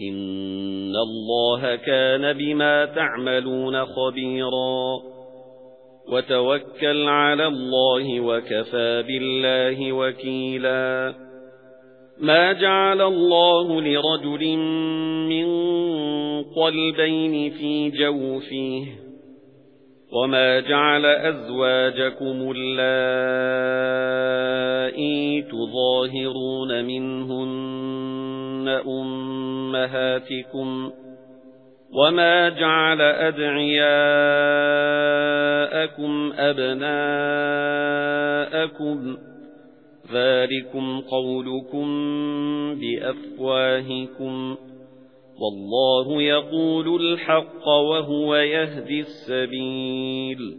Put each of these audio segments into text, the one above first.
إِنَّ اللَّهَ كَانَ بِمَا تَعْمَلُونَ خَبِيرًا وَتَوَكَّلْ عَلَى اللَّهِ وَكَفَى بِاللَّهِ وَكِيلًا مَا جَعَلَ اللَّهُ لِرَجُلٍ مِّن قَلْبَيْنِ فِي جَوْفِهِ وَمَا جَعَلَ أَزْوَاجَكُمُ اللَّائِي تُظَاهِرُونَ مِنْهُنَّ أُمَّهَاتِكُمْ وَمَا جَعَلَ أَدْعِيَاءَكُمْ أَبْنَاءَكُمْ ذَلِكُمْ قَوْلُكُمْ بِأَفْوَاهِكُمْ وَاللَّهُ يَقُولُ الْحَقَّ وَهُوَ يَهْدِي السَّبِيلَ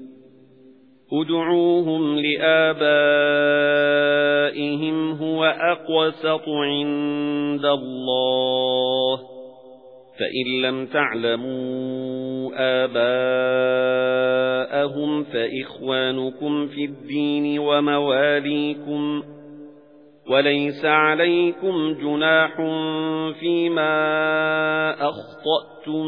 ادْعُوهُمْ لِآبَائِهِمْ هُوَ أَقْسَطُ عِندَ اللَّهِ. فَإِن لَّمْ تَعْلَمُوا آبَاءَهُمْ فَإِخْوَانُكُمْ فِي الدِّينِ وَمَوَالِيكُمْ. وَلَيْسَ عَلَيْكُمْ جُنَاحٌ فِيمَا أَخْطَأْتُمْ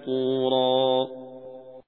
مَسْطُورًا